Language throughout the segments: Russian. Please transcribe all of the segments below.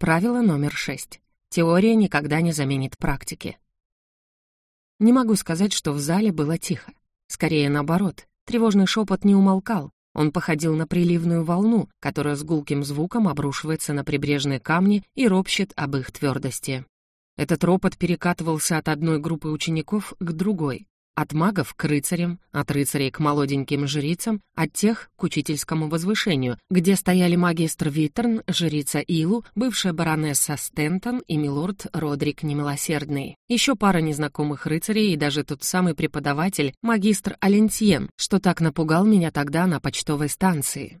Правило номер шесть. Теория никогда не заменит практики. Не могу сказать, что в зале было тихо. Скорее наоборот, тревожный шепот не умолкал. Он походил на приливную волну, которая с гулким звуком обрушивается на прибрежные камни и ропщет об их твердости. Этот ропот перекатывался от одной группы учеников к другой, от магов к рыцарям, от рыцарей к молоденьким жрицам, от тех к учительскому возвышению, где стояли магистр Виттерн, жрица Илу, бывшая баронесса Стентон и милорд Родрик Немилосердный. Еще пара незнакомых рыцарей и даже тот самый преподаватель, магистр Алентьен, что так напугал меня тогда на почтовой станции.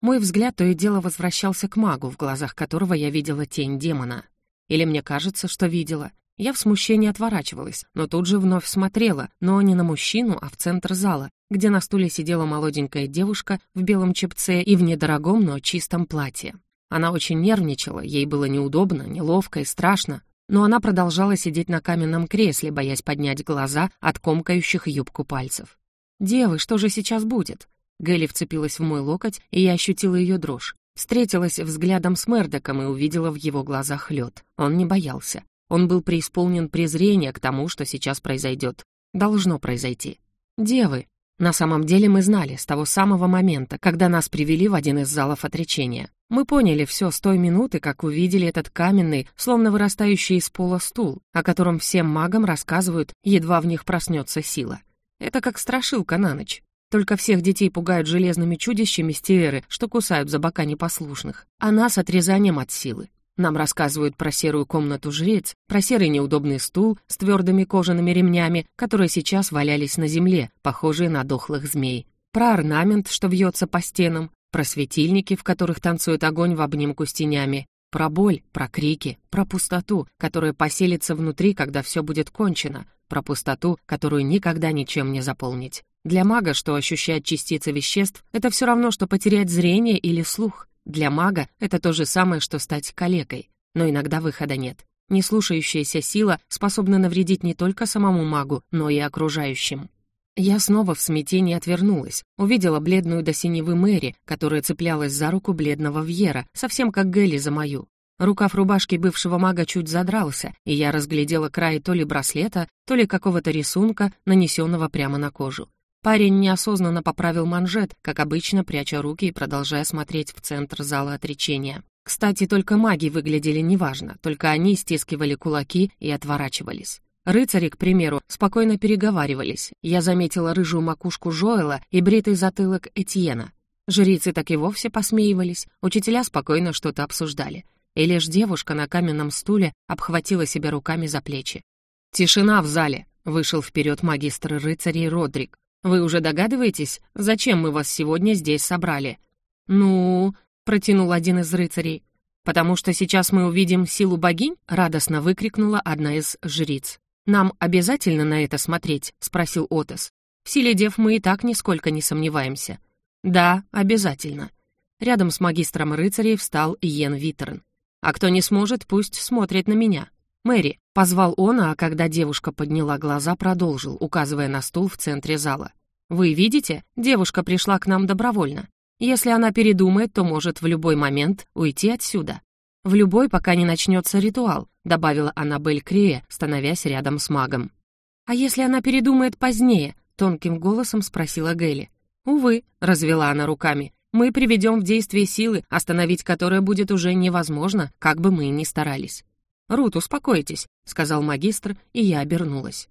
Мой взгляд то и дело возвращался к магу, в глазах которого я видела тень демона. Или мне кажется, что видела. Я в смущении отворачивалась, но тут же вновь смотрела, но не на мужчину, а в центр зала, где на стуле сидела молоденькая девушка в белом чепце и в недорогом, но чистом платье. Она очень нервничала, ей было неудобно, неловко и страшно, но она продолжала сидеть на каменном кресле, боясь поднять глаза от комкающих юбку пальцев. «Девы, что же сейчас будет?» Гэлли вцепилась в мой локоть, и я ощутила ее дрожь. Встретилась взглядом с Мердоком и увидела в его глазах лед. Он не боялся. Он был преисполнен презрения к тому, что сейчас произойдет. Должно произойти. Девы. На самом деле мы знали с того самого момента, когда нас привели в один из залов отречения. Мы поняли все с той минуты, как увидели этот каменный, словно вырастающий из пола стул, о котором всем магам рассказывают, едва в них проснется сила. Это как страшилка на ночь. Только всех детей пугают железными чудищами стиверы, что кусают за бока непослушных, а нас отрезанием от силы. Нам рассказывают про серую комнату жрец, про серый неудобный стул с твердыми кожаными ремнями, которые сейчас валялись на земле, похожие на дохлых змей, про орнамент, что вьется по стенам, про светильники, в которых танцует огонь в обнимку с тенями, про боль, про крики, про пустоту, которая поселится внутри, когда все будет кончено, про пустоту, которую никогда ничем не заполнить. Для мага, что ощущает частицы веществ, это все равно, что потерять зрение или слух. Для мага это то же самое, что стать калекой, но иногда выхода нет. Неслушающаяся сила способна навредить не только самому магу, но и окружающим. Я снова в смятении отвернулась, увидела бледную до синевы Мэри, которая цеплялась за руку бледного Вьера, совсем как Гелли за мою. Рукав рубашки бывшего мага чуть задрался, и я разглядела край то ли браслета, то ли какого-то рисунка, нанесенного прямо на кожу. Парень неосознанно поправил манжет, как обычно, пряча руки и продолжая смотреть в центр зала отречения. Кстати, только маги выглядели неважно, только они стискивали кулаки и отворачивались. Рыцари, к примеру, спокойно переговаривались. Я заметила рыжую макушку Жоэла и бритый затылок Этьена. Жрицы так и вовсе посмеивались, учителя спокойно что-то обсуждали. И лишь девушка на каменном стуле обхватила себя руками за плечи. «Тишина в зале!» — вышел вперед магистр рыцарей Родрик. Вы уже догадываетесь, зачем мы вас сегодня здесь собрали?» «Ну...» — протянул один из рыцарей. «Потому что сейчас мы увидим силу богинь?» — радостно выкрикнула одна из жриц. «Нам обязательно на это смотреть?» — спросил Отос. «В силе дев мы и так нисколько не сомневаемся». «Да, обязательно». Рядом с магистром рыцарей встал Йен Виттерн. «А кто не сможет, пусть смотрит на меня. Мэри, Позвал он, а когда девушка подняла глаза, продолжил, указывая на стул в центре зала. «Вы видите, девушка пришла к нам добровольно. Если она передумает, то может в любой момент уйти отсюда. В любой, пока не начнется ритуал», добавила Аннабель Крия, становясь рядом с магом. «А если она передумает позднее?» тонким голосом спросила Гелли. «Увы», — развела она руками, «мы приведем в действие силы, остановить которые будет уже невозможно, как бы мы ни старались. «Рут, успокойтесь», — сказал магистр, и я обернулась.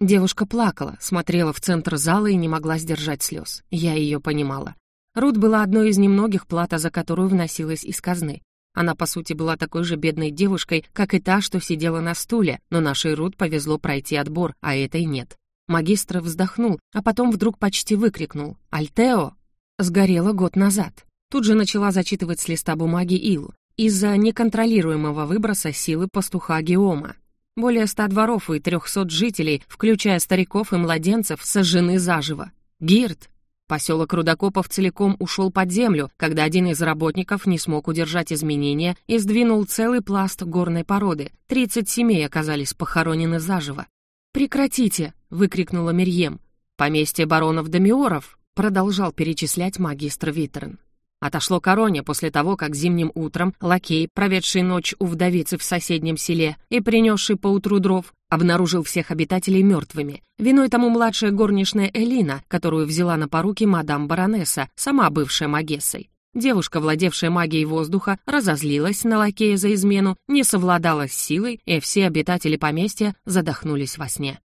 Девушка плакала, смотрела в центр зала и не могла сдержать слез. Я ее понимала. Рут была одной из немногих, плата за которую вносилась из казны. Она, по сути, была такой же бедной девушкой, как и та, что сидела на стуле, но нашей Рут повезло пройти отбор, а этой нет. Магистр вздохнул, а потом вдруг почти выкрикнул «Альтео!» Сгорела год назад. Тут же начала зачитывать с листа бумаги Илу из-за неконтролируемого выброса силы пастуха Геома. Более ста дворов и трехсот жителей, включая стариков и младенцев, сожжены заживо. Гирт. Поселок Рудокопов целиком ушел под землю, когда один из работников не смог удержать изменения и сдвинул целый пласт горной породы. Тридцать семей оказались похоронены заживо. «Прекратите!» — выкрикнула Мерьем. «Поместье баронов Домиоров!» — продолжал перечислять магистр Виттерн. Отошло короне после того, как зимним утром лакей, проведший ночь у вдовицы в соседнем селе и принесший поутру дров, обнаружил всех обитателей мертвыми. Виной тому младшая горничная Элина, которую взяла на поруки мадам баронесса, сама бывшая магессой. Девушка, владевшая магией воздуха, разозлилась на лакея за измену, не совладала с силой, и все обитатели поместья задохнулись во сне.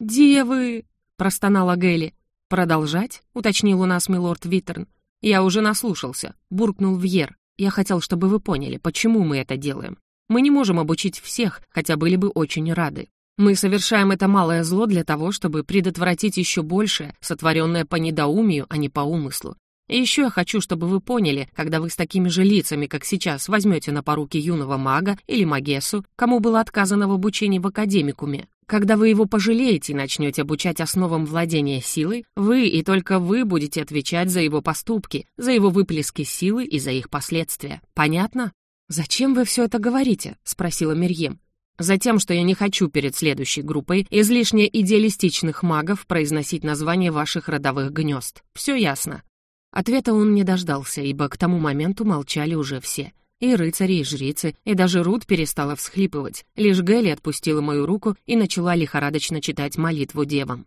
«Девы!» — простонала Гелли. «Продолжать?» — уточнил у нас милорд Виттерн. «Я уже наслушался», — буркнул Вьер. «Я хотел, чтобы вы поняли, почему мы это делаем. Мы не можем обучить всех, хотя были бы очень рады. Мы совершаем это малое зло для того, чтобы предотвратить еще большее, сотворенное по недоумию, а не по умыслу. И еще я хочу, чтобы вы поняли, когда вы с такими же лицами, как сейчас, возьмете на поруки юного мага или магессу, кому было отказано в обучении в академикуме, когда вы его пожалеете и начнете обучать основам владения силой, вы и только вы будете отвечать за его поступки, за его выплески силы и за их последствия. Понятно? «Зачем вы все это говорите?» — спросила Мерьем. Затем, что я не хочу перед следующей группой излишне идеалистичных магов произносить название ваших родовых гнезд. Все ясно. Ответа он не дождался, ибо к тому моменту молчали уже все. И рыцари, и жрицы, и даже Рут перестала всхлипывать. Лишь Гелли отпустила мою руку и начала лихорадочно читать молитву девам.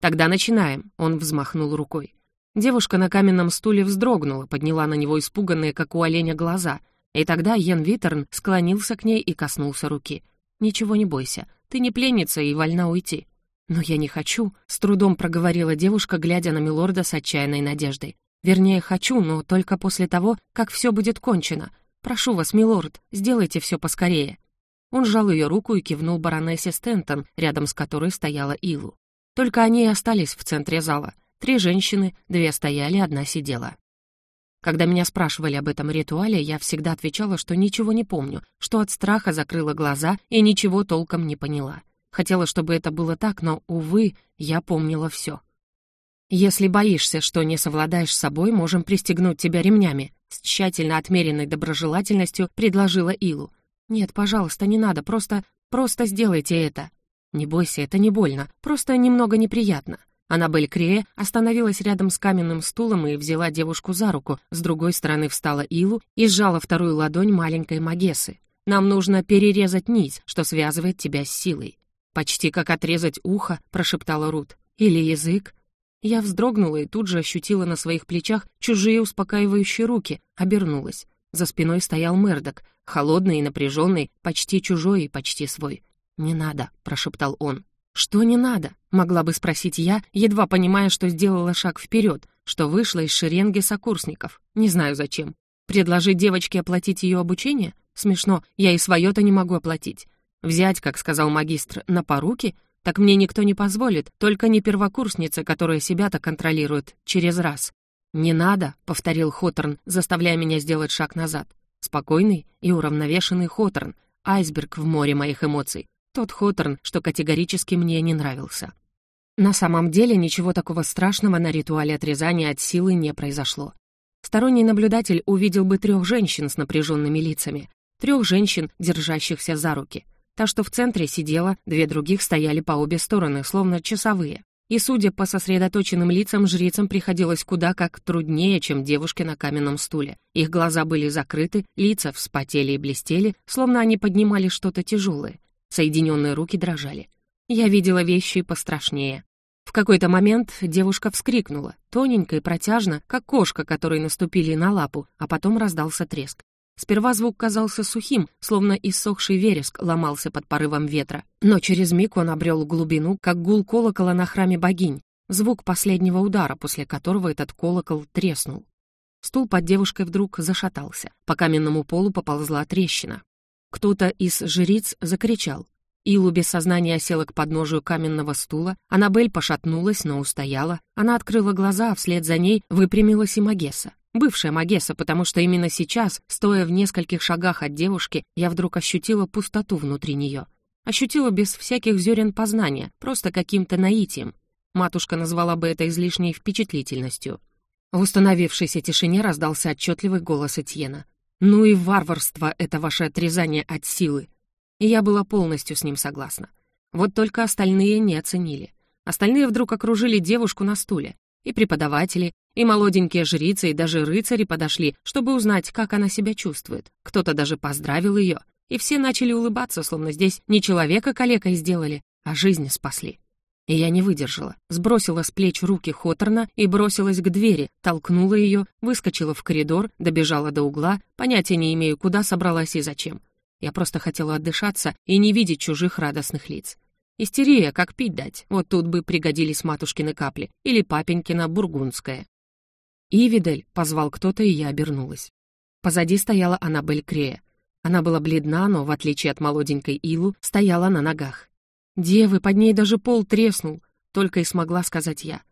«Тогда начинаем», — он взмахнул рукой. Девушка на каменном стуле вздрогнула, подняла на него испуганные, как у оленя, глаза. И тогда Йен Виттерн склонился к ней и коснулся руки. «Ничего не бойся, ты не пленница и вольна уйти». «Но я не хочу», — с трудом проговорила девушка, глядя на Милорда с отчаянной надеждой. Вернее, хочу, но только после того, как все будет кончено. Прошу вас, милорд, сделайте все поскорее». Он сжал ее руку и кивнул баронессе Стентон, рядом с которой стояла Илу. Только они и остались в центре зала. Три женщины, две стояли, одна сидела. Когда меня спрашивали об этом ритуале, я всегда отвечала, что ничего не помню, что от страха закрыла глаза и ничего толком не поняла. Хотела, чтобы это было так, но, увы, я помнила все. «Если боишься, что не совладаешь с собой, можем пристегнуть тебя ремнями», с тщательно отмеренной доброжелательностью предложила Илу. «Нет, пожалуйста, не надо, просто... просто сделайте это». «Не бойся, это не больно, просто немного неприятно». Аннабель Крее остановилась рядом с каменным стулом и взяла девушку за руку, с другой стороны встала Илу и сжала вторую ладонь маленькой Магесы. «Нам нужно перерезать нить, что связывает тебя с силой». «Почти как отрезать ухо», — прошептала Рут. «Или язык?» Я вздрогнула и тут же ощутила на своих плечах чужие успокаивающие руки, обернулась. За спиной стоял Мердок, холодный и напряженный, почти чужой и почти свой. «Не надо», — прошептал он. «Что не надо?» — могла бы спросить я, едва понимая, что сделала шаг вперед, что вышла из шеренги сокурсников. Не знаю зачем. Предложить девочке оплатить ее обучение? Смешно, я и свое-то не могу оплатить. Взять, как сказал магистр, на поруки так мне никто не позволит, только не первокурсница, которая себя-то контролирует через раз. «Не надо», — повторил Хоторн, заставляя меня сделать шаг назад. Спокойный и уравновешенный Хоторн, айсберг в море моих эмоций. Тот Хоторн, что категорически мне не нравился. На самом деле ничего такого страшного на ритуале отрезания от силы не произошло. Сторонний наблюдатель увидел бы трех женщин с напряженными лицами, трех женщин, держащихся за руки — Та, что в центре сидела, две других стояли по обе стороны, словно часовые. И, судя по сосредоточенным лицам, жрицам приходилось куда как труднее, чем девушке на каменном стуле. Их глаза были закрыты, лица вспотели и блестели, словно они поднимали что-то тяжелое. Соединенные руки дрожали. Я видела вещи пострашнее. В какой-то момент девушка вскрикнула, тоненько и протяжно, как кошка, которой наступили на лапу, а потом раздался треск. Сперва звук казался сухим, словно иссохший вереск ломался под порывом ветра. Но через миг он обрел глубину, как гул колокола на храме богинь, звук последнего удара, после которого этот колокол треснул. Стул под девушкой вдруг зашатался. По каменному полу поползла трещина. Кто-то из жриц закричал. Илу без сознания села к подножию каменного стула. Аннабель пошатнулась, но устояла. Она открыла глаза, а вслед за ней выпрямилась и Магесса. Бывшая Магесса, потому что именно сейчас, стоя в нескольких шагах от девушки, я вдруг ощутила пустоту внутри нее. Ощутила без всяких зерен познания, просто каким-то наитием. Матушка назвала бы это излишней впечатлительностью. В установившейся тишине раздался отчетливый голос Этьена. «Ну и варварство это ваше отрезание от силы!» И я была полностью с ним согласна. Вот только остальные не оценили. Остальные вдруг окружили девушку на стуле. И преподаватели, И молоденькие жрицы, и даже рыцари подошли, чтобы узнать, как она себя чувствует. Кто-то даже поздравил ее. И все начали улыбаться, словно здесь не человека калекой сделали, а жизнь спасли. И я не выдержала, сбросила с плеч руки Хоторна и бросилась к двери, толкнула ее, выскочила в коридор, добежала до угла, понятия не имею, куда собралась и зачем. Я просто хотела отдышаться и не видеть чужих радостных лиц. Истерия, как пить дать, вот тут бы пригодились матушкины капли или папенькина бургундская. «Ивидель!» — позвал кто-то, и я обернулась. Позади стояла Аннабель Крея. Она была бледна, но, в отличие от молоденькой Илу, стояла на ногах. «Девы, под ней даже пол треснул», — только и смогла сказать я.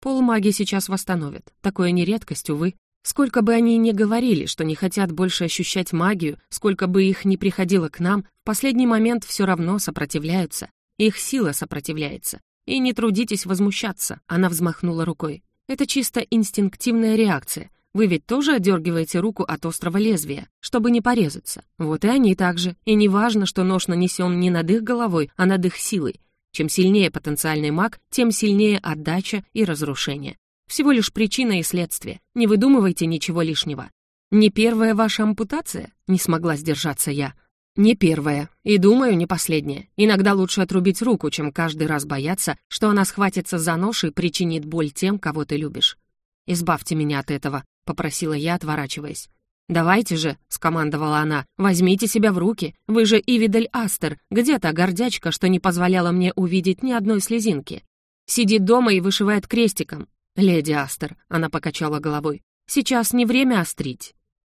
«Пол маги сейчас восстановят. Такое не редкость, увы. Сколько бы они ни говорили, что не хотят больше ощущать магию, сколько бы их ни приходило к нам, в последний момент все равно сопротивляются. Их сила сопротивляется. И не трудитесь возмущаться», — она взмахнула рукой. «Это чисто инстинктивная реакция. Вы ведь тоже отдергиваете руку от острого лезвия, чтобы не порезаться. Вот и они также. И не важно, что нож нанесен не над их головой, а над их силой. Чем сильнее потенциальный маг, тем сильнее отдача и разрушение. Всего лишь причина и следствие. Не выдумывайте ничего лишнего. Не первая ваша ампутация? Не смогла сдержаться я. Не первая. И, думаю, не последняя. Иногда лучше отрубить руку, чем каждый раз бояться, что она схватится за нож и причинит боль тем, кого ты любишь. Избавьте меня от этого. — попросила я, отворачиваясь. «Давайте же», — скомандовала она, — «возьмите себя в руки. Вы же Ивидель Астер. Где та гордячка, что не позволяла мне увидеть ни одной слезинки? Сидит дома и вышивает крестиком». «Леди Астер», — она покачала головой, — «сейчас не время острить».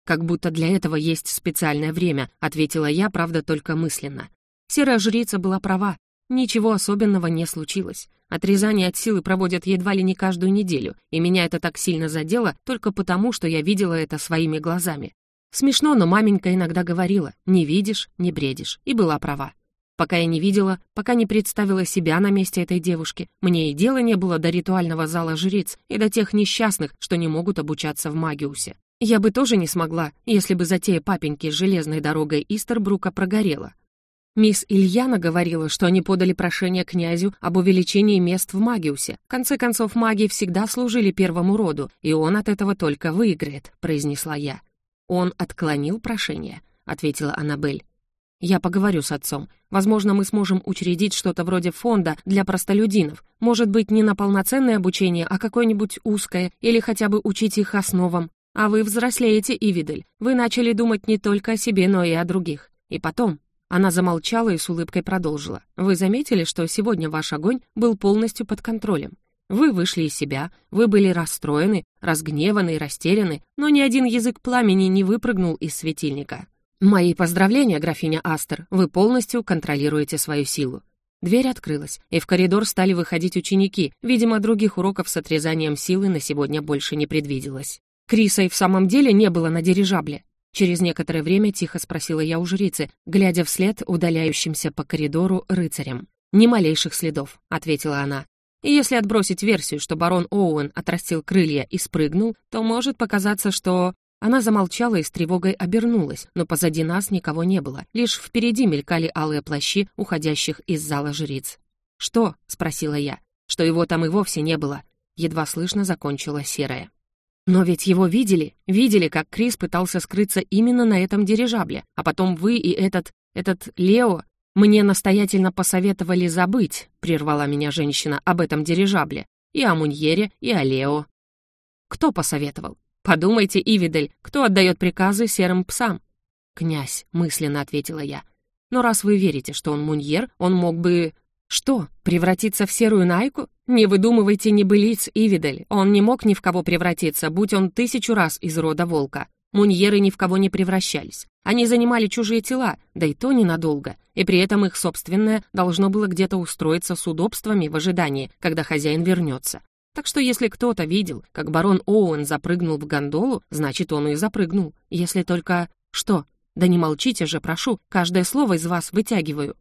«Как будто для этого есть специальное время», — ответила я, правда, только мысленно. Серая жрица была права. Ничего особенного не случилось. Отрезание от силы проводят едва ли не каждую неделю, и меня это так сильно задело только потому, что я видела это своими глазами. Смешно, но маменька иногда говорила «не видишь, не бредишь», и была права. Пока я не видела, пока не представила себя на месте этой девушки, мне и дела не было до ритуального зала жриц и до тех несчастных, что не могут обучаться в Магиусе. Я бы тоже не смогла, если бы затея папеньки с железной дорогой Истербрука прогорела. Мисс Ильяна говорила, что они подали прошение князю об увеличении мест в Магиусе. В конце концов, маги всегда служили первому роду, и он от этого только выиграет», — произнесла я. «Он отклонил прошение», — ответила Аннабель. «Я поговорю с отцом. Возможно, мы сможем учредить что-то вроде фонда для простолюдинов. Может быть, не на полноценное обучение, а какое-нибудь узкое, или хотя бы учить их основам. А вы взрослеете, Ивидель. Вы начали думать не только о себе, но и о других. И потом, она замолчала и с улыбкой продолжила. «Вы заметили, что сегодня ваш огонь был полностью под контролем? Вы вышли из себя, вы были расстроены, разгневаны и растеряны, но ни один язык пламени не выпрыгнул из светильника. Мои поздравления, графиня Астер, вы полностью контролируете свою силу». Дверь открылась, и в коридор стали выходить ученики. Видимо, других уроков с отрезанием силы на сегодня больше не предвиделось. Криса и в самом деле не было на дирижабле. Через некоторое время тихо спросила я у жрицы, глядя вслед удаляющимся по коридору рыцарям. «Ни малейших следов», — ответила она. «И если отбросить версию, что барон Оуэн отрастил крылья и спрыгнул, то может показаться, что...» Она замолчала и с тревогой обернулась, но позади нас никого не было. Лишь впереди мелькали алые плащи, уходящих из зала жриц. «Что?» — спросила я. «Что его там и вовсе не было». Едва слышно закончила серая. Но ведь его видели, видели, как Крис пытался скрыться именно на этом дирижабле, а потом вы и этот, этот Лео мне настоятельно посоветовали забыть, прервала меня женщина, об этом дирижабле, и о Муньере, и о Лео. Кто посоветовал? Подумайте, Ивидель, кто отдает приказы серым псам? Князь, мысленно ответила я. Но раз вы верите, что он Муньер, он мог бы... Что, превратиться в серую найку? Не выдумывайте небылиц, Ивидель. Он не мог ни в кого превратиться, будь он тысячу раз из рода волка. Муньеры ни в кого не превращались. Они занимали чужие тела, да и то ненадолго. И при этом их собственное должно было где-то устроиться с удобствами в ожидании, когда хозяин вернется. Так что если кто-то видел, как барон Оуэн запрыгнул в гондолу, значит, он и запрыгнул. Если только... Что? Да не молчите же, прошу, каждое слово из вас вытягиваю.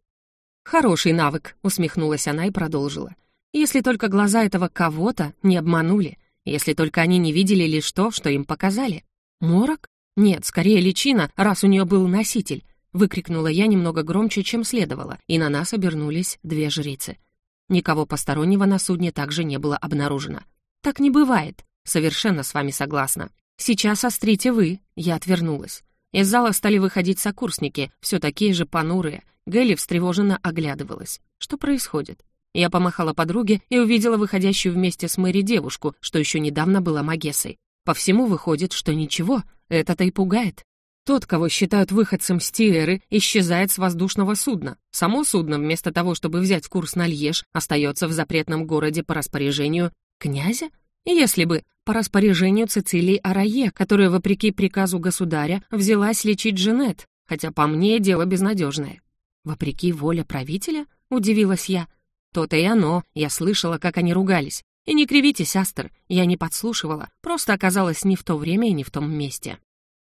«Хороший навык», — усмехнулась она и продолжила. «Если только глаза этого кого-то не обманули, если только они не видели лишь то, что им показали. Морок? Нет, скорее личина, раз у нее был носитель», — выкрикнула я немного громче, чем следовало, и на нас обернулись две жрицы. Никого постороннего на судне также не было обнаружено. «Так не бывает», Совершенно с вами согласна. Сейчас острите вы. Я отвернулась. Из зала стали выходить сокурсники, все такие же понурые. Гэлли встревоженно оглядывалась. Что происходит? Я помахала подруге и увидела выходящую вместе с Мэри девушку, что еще недавно была Магессой. По всему выходит, что ничего, это-то и пугает. Тот, кого считают выходцем с Тиэры, исчезает с воздушного судна. Само судно, вместо того, чтобы взять курс на Льеж, остается в запретном городе по распоряжению князя? Если бы по распоряжению Цицилии Арае, которая, вопреки приказу государя, взялась лечить Джанет, хотя по мне дело безнадежное. Вопреки воле правителя? Удивилась я. То-то и оно, я слышала, как они ругались. И не кривитесь, Астер, я не подслушивала, просто оказалась не в то время и не в том месте.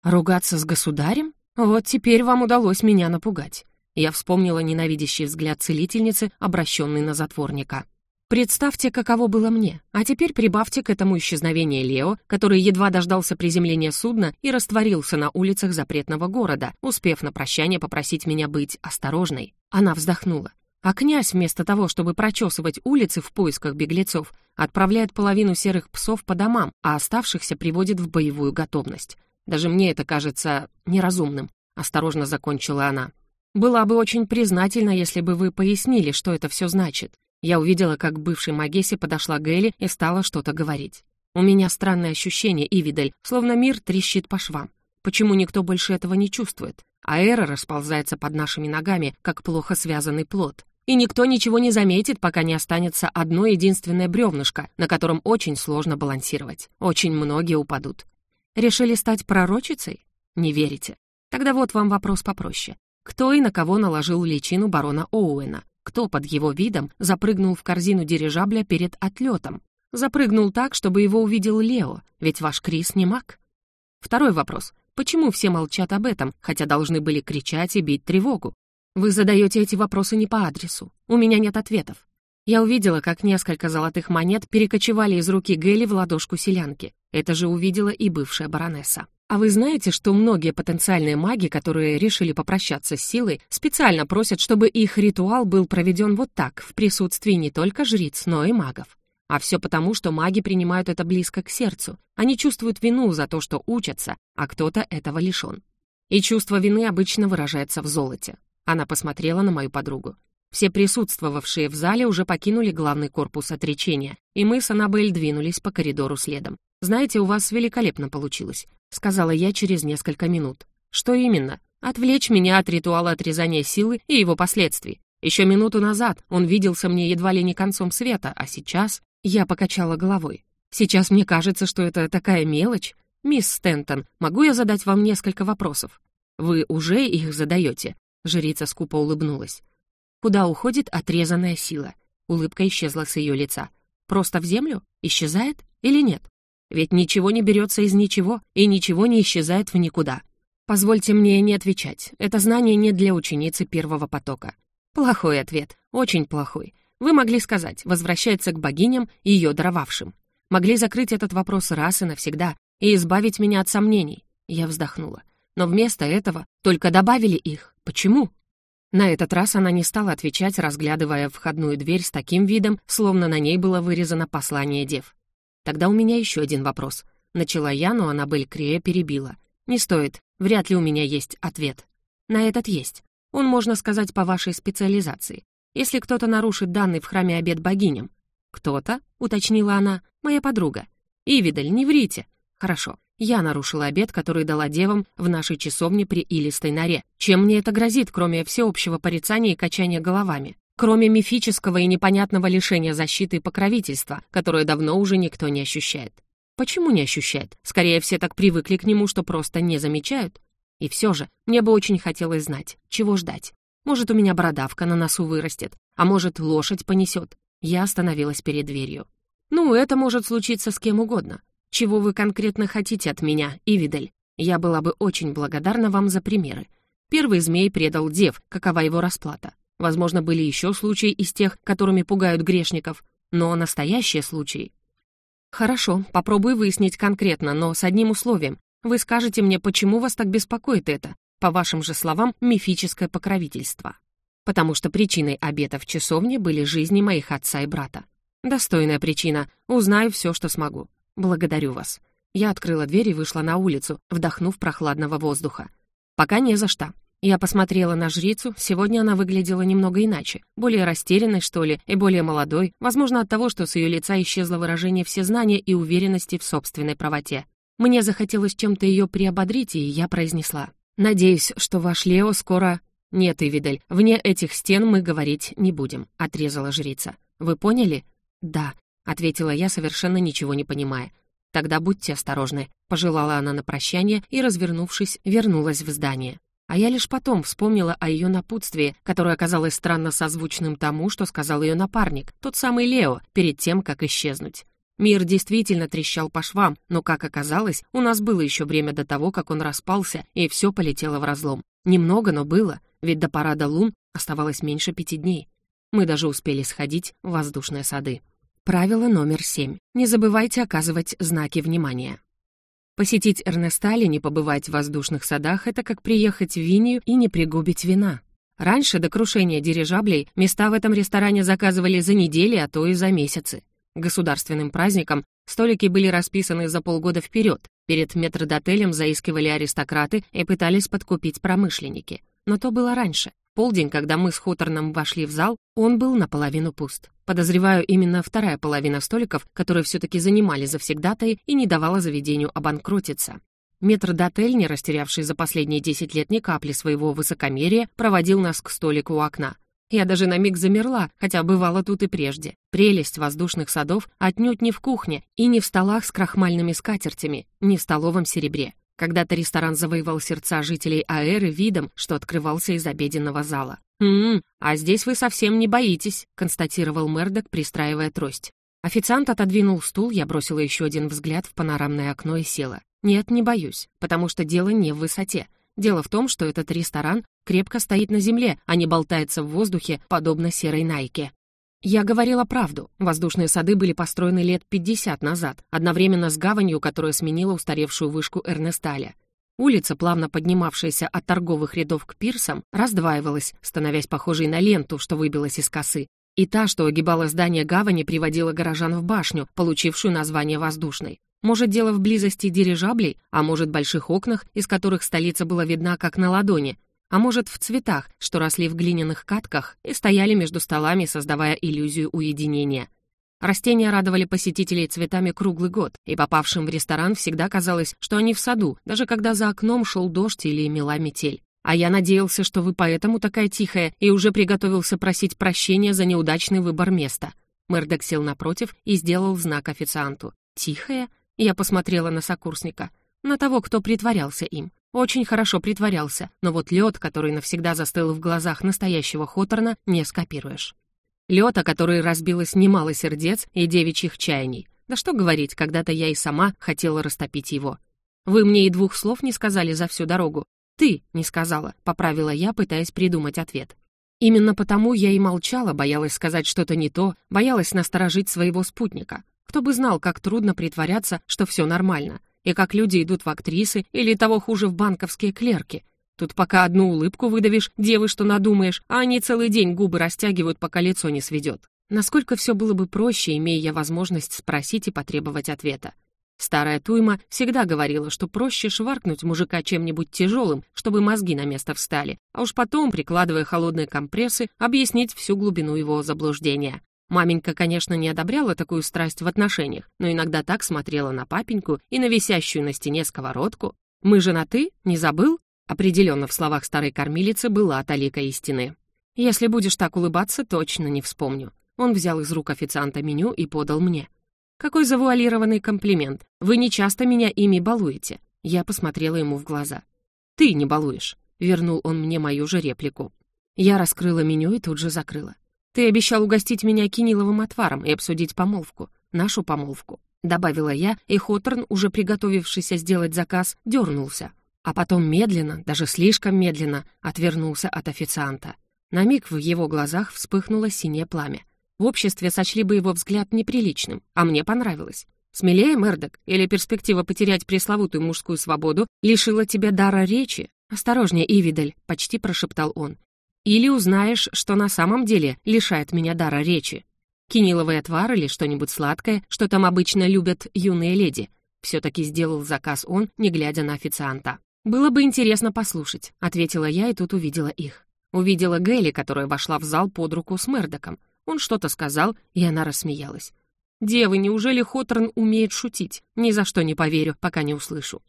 Ругаться с государем? Вот теперь вам удалось меня напугать. Я вспомнила ненавидящий взгляд целительницы, обращенный на затворника. Представьте, каково было мне, а теперь прибавьте к этому исчезновение Лео, который едва дождался приземления судна и растворился на улицах запретного города, успев на прощание попросить меня быть осторожной. Она вздохнула. А князь, вместо того, чтобы прочесывать улицы в поисках беглецов, отправляет половину серых псов по домам, а оставшихся приводит в боевую готовность. Даже мне это кажется неразумным», — осторожно закончила она. «Была бы очень признательна, если бы вы пояснили, что это все значит». Я увидела, как к бывшей Магессе подошла Гелли и стала что-то говорить. У меня странное ощущение, Ивидель, словно мир трещит по швам. Почему никто больше этого не чувствует? А эра расползается под нашими ногами, как плохо связанный плод. И никто ничего не заметит, пока не останется одно единственное бревнышко, на котором очень сложно балансировать. Очень многие упадут. Решили стать пророчицей? Не верите? Тогда вот вам вопрос попроще. Кто и на кого наложил личину барона Оуэна? Кто под его видом запрыгнул в корзину дирижабля перед отлетом? Запрыгнул так, чтобы его увидел Лео, ведь ваш Крис не маг. Второй вопрос. Почему все молчат об этом, хотя должны были кричать и бить тревогу? Вы задаете эти вопросы не по адресу. У меня нет ответов. Я увидела, как несколько золотых монет перекочевали из руки Гелли в ладошку селянки. Это же увидела и бывшая баронесса. А вы знаете, что многие потенциальные маги, которые решили попрощаться с силой, специально просят, чтобы их ритуал был проведен вот так, в присутствии не только жриц, но и магов. А все потому, что маги принимают это близко к сердцу. Они чувствуют вину за то, что учатся, а кто-то этого лишен. И чувство вины обычно выражается в золоте. Она посмотрела на мою подругу. Все присутствовавшие в зале уже покинули главный корпус отречения, и мы с Аннабель двинулись по коридору следом. «Знаете, у вас великолепно получилось», — сказала я через несколько минут. «Что именно? Отвлечь меня от ритуала отрезания силы и его последствий. Еще минуту назад он виделся мне едва ли не концом света, а сейчас...» Я покачала головой. «Сейчас мне кажется, что это такая мелочь. Мисс Стентон, могу я задать вам несколько вопросов? Вы уже их задаете?» Жрица скупо улыбнулась. Куда уходит отрезанная сила? Улыбка исчезла с ее лица. Просто в землю? Исчезает или нет? Ведь ничего не берется из ничего, и ничего не исчезает в никуда. Позвольте мне не отвечать. Это знание не для ученицы первого потока. Плохой ответ, очень плохой. Вы могли сказать, возвращается к богиням, ее даровавшим. Могли закрыть этот вопрос раз и навсегда и избавить меня от сомнений. Я вздохнула. Но вместо этого только добавили их. Почему? На этот раз она не стала отвечать, разглядывая входную дверь с таким видом, словно на ней было вырезано послание дев. Тогда у меня еще один вопрос. Начала я, но Аннабель Крея перебила. Не стоит, вряд ли у меня есть ответ. На этот есть. Он, можно сказать, по вашей специализации. Если кто-то нарушит данный в храме обед богиням. Кто-то, уточнила она, моя подруга. Ивидаль, не врите. Хорошо. Я нарушила обет, который дала девам в нашей часовне при Илистой норе. Чем мне это грозит, кроме всеобщего порицания и качания головами? Кроме мифического и непонятного лишения защиты и покровительства, которое давно уже никто не ощущает. Почему не ощущает? Скорее, все так привыкли к нему, что просто не замечают. И все же, мне бы очень хотелось знать, чего ждать. Может, у меня бородавка на носу вырастет, а может, лошадь понесет. Я остановилась перед дверью. Ну, это может случиться с кем угодно. Чего вы конкретно хотите от меня, Ивидель? Я была бы очень благодарна вам за примеры. Первый змей предал дев, какова его расплата. Возможно, были еще случаи из тех, которыми пугают грешников, но настоящие случаи. Хорошо, попробую выяснить конкретно, но с одним условием. Вы скажете мне, почему вас так беспокоит это, по вашим же словам, мифическое покровительство. Потому что причиной обета в часовне были жизни моих отца и брата. Достойная причина, узнаю все, что смогу. «Благодарю вас». Я открыла дверь и вышла на улицу, вдохнув прохладного воздуха. «Пока не за что». Я посмотрела на жрицу, сегодня она выглядела немного иначе, более растерянной, что ли, и более молодой, возможно, от того, что с ее лица исчезло выражение всезнания и уверенности в собственной правоте. Мне захотелось чем-то ее приободрить, и я произнесла. «Надеюсь, что ваш Лео скоро...» «Нет, Ивидель, вне этих стен мы говорить не будем», — отрезала жрица. «Вы поняли?» «Да», — ответила я, совершенно ничего не понимая. «Тогда будьте осторожны», — пожелала она на прощание и, развернувшись, вернулась в здание. А я лишь потом вспомнила о ее напутствии, которое оказалось странно созвучным тому, что сказал ее напарник, тот самый Лео, перед тем, как исчезнуть. Мир действительно трещал по швам, но, как оказалось, у нас было еще время до того, как он распался, и все полетело в разлом. Немного, но было, ведь до парада лун оставалось меньше пяти дней. Мы даже успели сходить в воздушные сады. Правило номер семь. Не забывайте оказывать знаки внимания. Посетить Эрнестали, не побывать в воздушных садах — это как приехать в Винию и не пригубить вина. Раньше, до крушения дирижаблей, места в этом ресторане заказывали за недели, а то и за месяцы. Государственным праздникам столики были расписаны за полгода вперед. Перед метрдотелем заискивали аристократы и пытались подкупить промышленники. Но то было раньше. Полдень, когда мы с Хоторном вошли в зал, он был наполовину пуст. Подозреваю, именно вторая половина столиков, которые все-таки занимали завсегдатай и не давала заведению обанкротиться. Метрдотель, не растерявший за последние 10 лет ни капли своего высокомерия, проводил нас к столику у окна. Я даже на миг замерла, хотя бывала тут и прежде. Прелесть воздушных садов отнюдь не в кухне и не в столах с крахмальными скатертями, не в столовом серебре. Когда-то ресторан завоевал сердца жителей Аэры видом, что открывался из обеденного зала. «М-м, а здесь вы совсем не боитесь», — констатировал Мердок, пристраивая трость. Официант отодвинул стул, я бросила еще один взгляд в панорамное окно и села. «Нет, не боюсь, потому что дело не в высоте. Дело в том, что этот ресторан крепко стоит на земле, а не болтается в воздухе, подобно серой найке. Я говорила правду. Воздушные сады были построены лет 50 назад, одновременно с гаванью, которая сменила устаревшую вышку Эрнесталя. Улица, плавно поднимавшаяся от торговых рядов к пирсам, раздваивалась, становясь похожей на ленту, что выбилась из косы. И та, что огибала здание гавани, приводила горожан в башню, получившую название воздушной. Может, дело в близости дирижаблей, а может, больших окнах, из которых столица была видна как на ладони, а может, в цветах, что росли в глиняных катках и стояли между столами, создавая иллюзию уединения. Растения радовали посетителей цветами круглый год, и попавшим в ресторан всегда казалось, что они в саду, даже когда за окном шел дождь или мела метель. А я надеялся, что вы поэтому такая тихая и уже приготовился просить прощения за неудачный выбор места. Мэрдок сел напротив и сделал знак официанту. «Тихая?» Я посмотрела на сокурсника. На того, кто притворялся им. Очень хорошо притворялся, но вот лед, который навсегда застыл в глазах настоящего Хоторна, не скопируешь. Лед, о который разбилось немало сердец и девичьих чаяний. Да что говорить, когда-то я и сама хотела растопить его. Вы мне и двух слов не сказали за всю дорогу. Ты не сказала, поправила я, пытаясь придумать ответ. Именно потому я и молчала, боялась сказать что-то не то, боялась насторожить своего спутника. Кто бы знал, как трудно притворяться, что все нормально и как люди идут в актрисы или того хуже в банковские клерки. Тут пока одну улыбку выдавишь, девы что надумаешь, а они целый день губы растягивают, пока лицо не сведет. Насколько все было бы проще, имея я возможность спросить и потребовать ответа. Старая Туйма всегда говорила, что проще шваркнуть мужика чем-нибудь тяжелым, чтобы мозги на место встали, а уж потом, прикладывая холодные компрессы, объяснить всю глубину его заблуждения. Маменька, конечно, не одобряла такую страсть в отношениях, но иногда так смотрела на папеньку и на висящую на стене сковородку. «Мы женаты? Не забыл?» Определенно в словах старой кормилицы была талика истины. «Если будешь так улыбаться, точно не вспомню». Он взял из рук официанта меню и подал мне. «Какой завуалированный комплимент. Вы не часто меня ими балуете». Я посмотрела ему в глаза. «Ты не балуешь», — вернул он мне мою же реплику. Я раскрыла меню и тут же закрыла. «Ты обещал угостить меня киниловым отваром и обсудить помолвку, нашу помолвку», — добавила я, и Хоторн, уже приготовившийся сделать заказ, дернулся. А потом медленно, даже слишком медленно, отвернулся от официанта. На миг в его глазах вспыхнуло синее пламя. В обществе сочли бы его взгляд неприличным, а мне понравилось. Смелее, Мердок, или перспектива потерять пресловутую мужскую свободу лишила тебя дара речи? «Осторожнее, Ивидель», — почти прошептал он. Или узнаешь, что на самом деле лишает меня дара речи. Киниловый отвар или что-нибудь сладкое, что там обычно любят юные леди. Все-таки сделал заказ он, не глядя на официанта. «Было бы интересно послушать», — ответила я и тут увидела их. Увидела Гелли, которая вошла в зал под руку с Мердоком. Он что-то сказал, и она рассмеялась. «Девы, неужели Хоторн умеет шутить? Ни за что не поверю, пока не услышу».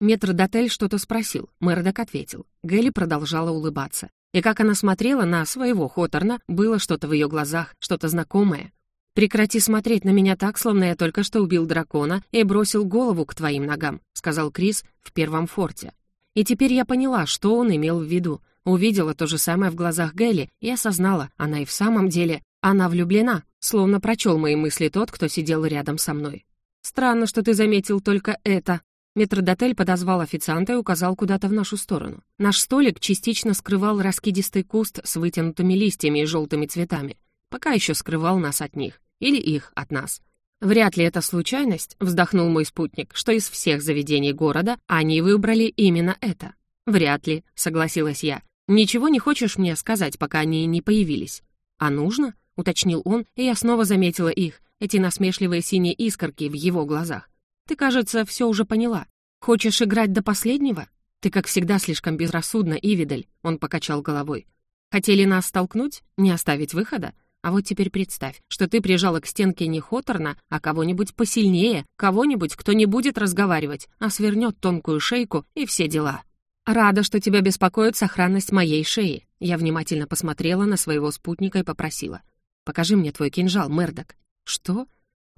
Метрдотель что-то спросил, Мердок ответил. Гелли продолжала улыбаться. И как она смотрела на своего Хоторна, было что-то в ее глазах, что-то знакомое. «Прекрати смотреть на меня так, словно я только что убил дракона и бросил голову к твоим ногам», сказал Крис в первом форте. И теперь я поняла, что он имел в виду. Увидела то же самое в глазах Гелли и осознала, она и в самом деле, она влюблена, словно прочел мои мысли тот, кто сидел рядом со мной. «Странно, что ты заметил только это», Метродотель подозвал официанта и указал куда-то в нашу сторону. Наш столик частично скрывал раскидистый куст с вытянутыми листьями и желтыми цветами. Пока еще скрывал нас от них. Или их от нас. Вряд ли это случайность, вздохнул мой спутник, что из всех заведений города они выбрали именно это. Вряд ли, согласилась я. Ничего не хочешь мне сказать, пока они не появились? А нужно? уточнил он, и я снова заметила их, эти насмешливые синие искорки в его глазах. Ты, кажется, все уже поняла. Хочешь играть до последнего? Ты, как всегда, слишком безрассудна, Ивидель, он покачал головой. Хотели нас столкнуть? Не оставить выхода? А вот теперь представь, что ты прижала к стенке не Хоторна, а кого-нибудь посильнее, кого-нибудь, кто не будет разговаривать, а свернет тонкую шейку и все дела. Рада, что тебя беспокоит сохранность моей шеи. Я внимательно посмотрела на своего спутника и попросила. «Покажи мне твой кинжал, Мердок». «Что?»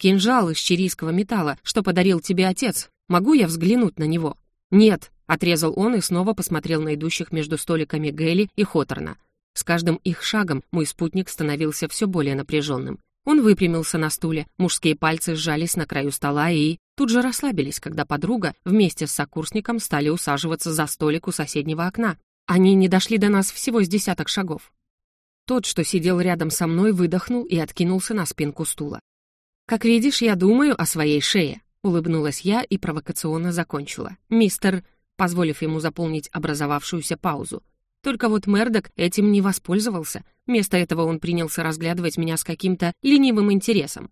Кинжал из чирийского металла, что подарил тебе отец. Могу я взглянуть на него?» «Нет», — отрезал он и снова посмотрел на идущих между столиками Гелли и Хоторна. С каждым их шагом мой спутник становился все более напряженным. Он выпрямился на стуле, мужские пальцы сжались на краю стола и тут же расслабились, когда подруга вместе с сокурсником стали усаживаться за столик у соседнего окна. Они не дошли до нас всего с десяток шагов. Тот, что сидел рядом со мной, выдохнул и откинулся на спинку стула. «Как видишь, я думаю о своей шее», — улыбнулась я и провокационно закончила. «Мистер...» позволив ему заполнить образовавшуюся паузу. Только вот Мердок этим не воспользовался. Вместо этого он принялся разглядывать меня с каким-то ленивым интересом.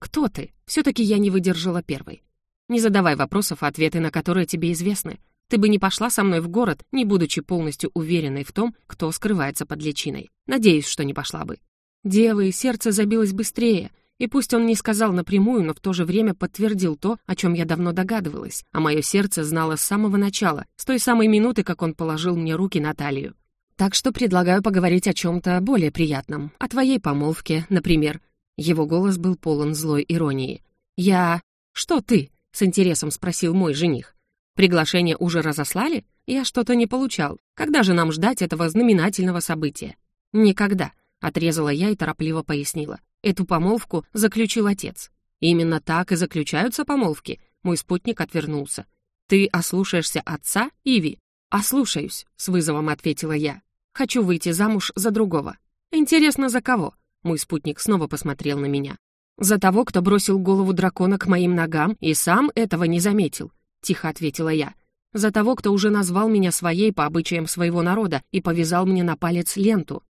«Кто ты?» Все-таки я не выдержала первой. «Не задавай вопросов, ответы на которые тебе известны. Ты бы не пошла со мной в город, не будучи полностью уверенной в том, кто скрывается под личиной. Надеюсь, что не пошла бы». Девы, сердце забилось быстрее — и пусть он не сказал напрямую, но в то же время подтвердил то, о чем я давно догадывалась, а мое сердце знало с самого начала, с той самой минуты, как он положил мне руки на талию. Так что предлагаю поговорить о чем-то более приятном, о твоей помолвке, например. Его голос был полон злой иронии. «Я... Что ты?» — с интересом спросил мой жених. «Приглашение уже разослали? Я что-то не получал. Когда же нам ждать этого знаменательного события?» «Никогда», — отрезала я и торопливо пояснила. Эту помолвку заключил отец. Именно так и заключаются помолвки. Мой спутник отвернулся. Ты ослушаешься отца, Иви? Ослушаюсь, с вызовом ответила я. Хочу выйти замуж за другого. Интересно, за кого? Мой спутник снова посмотрел на меня. За того, кто бросил голову дракона к моим ногам и сам этого не заметил, тихо ответила я. За того, кто уже назвал меня своей по обычаям своего народа и повязал мне на палец ленту.